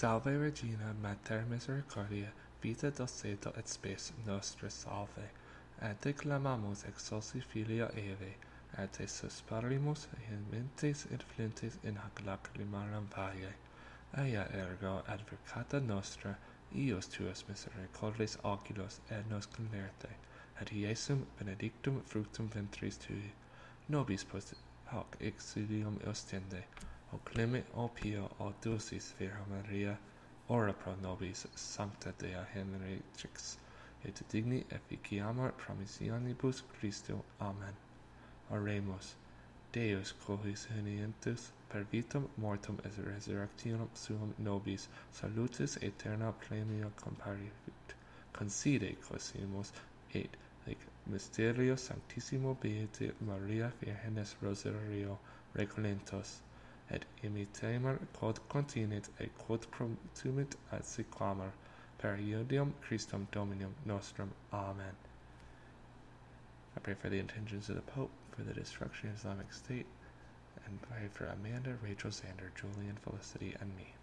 Salve Regina, Mater Misericordia, vita Dulcedo et spes nostra salve. Et te clamamus excelsi Filio Eve, et te susparimus in mentes et flentes in hac lacrimaram valle. Ea ergo advocata nostra, ius tuus misericordes oculos et nos converte, ad Iesum benedictum fructum ventris tui. Nobis post hoc exilium ostende, O cleme, O Pio, O Dulcis Virgo Maria, ora pro nobis sancta Dea Generatrix, et digni efficiamur promissionibus Christo. Amen. Oremus. Deus, quohis unientus per vitam mortum et resurrectionem suum nobis, salutis aeterna plenia comparivit. Concede, quosimus, et hic mysterio sanctissimo beati Maria Virgenes Rosario recollentos, et imitemur quod continet et quod protumit et sequamur per iudium Christum Dominum nostrum. Amen. I pray for the intentions of the Pope, for the destruction of Islamic State, and pray for Amanda, Rachel, Xander, Julian, Felicity, and me.